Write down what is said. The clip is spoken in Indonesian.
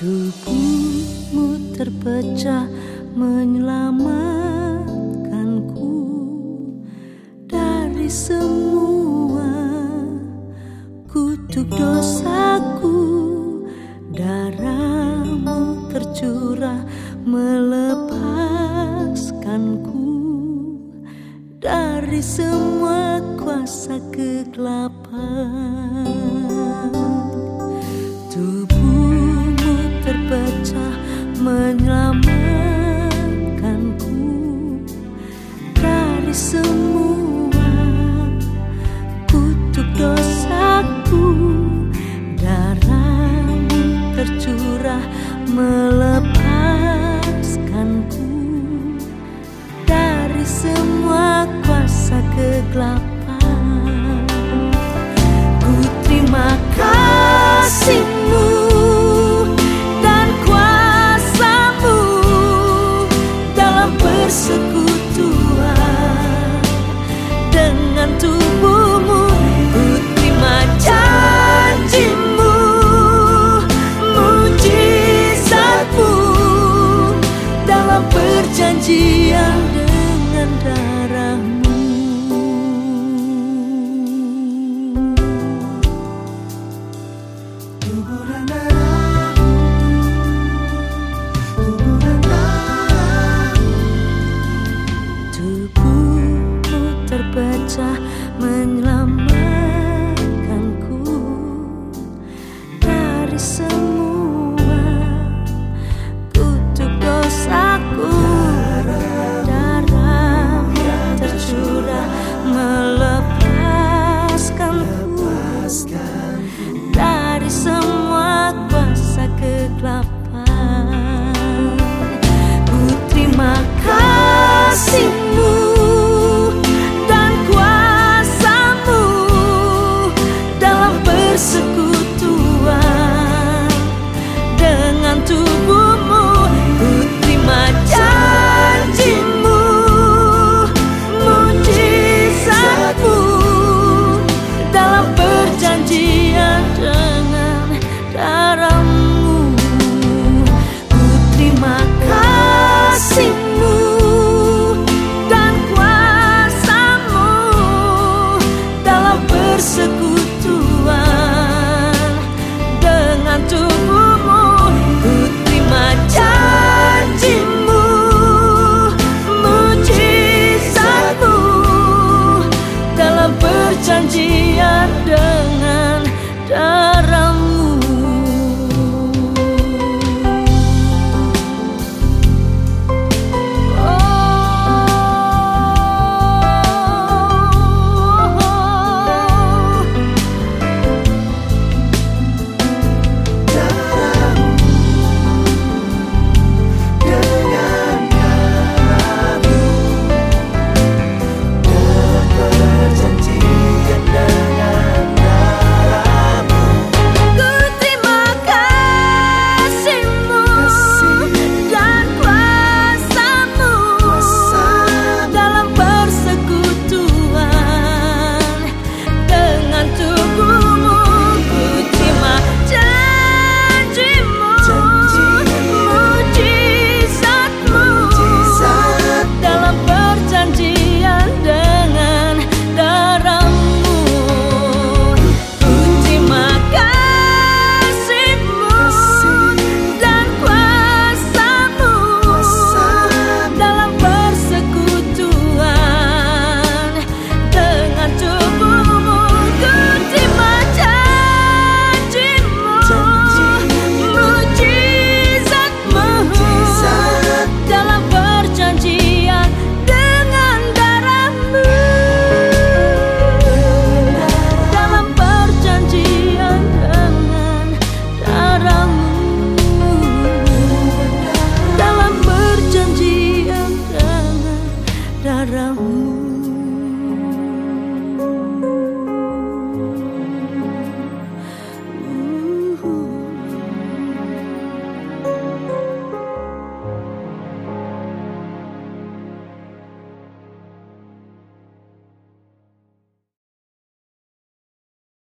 Tubuhmu terpecah menyelamatkanku dari semua kutuk dosaku. Darahmu tercurah melepaskanku dari semua kuasa kegelapan melepaskanku dari semua kuasa kegelapan. Ku terima kasihmu dari Anh darahmu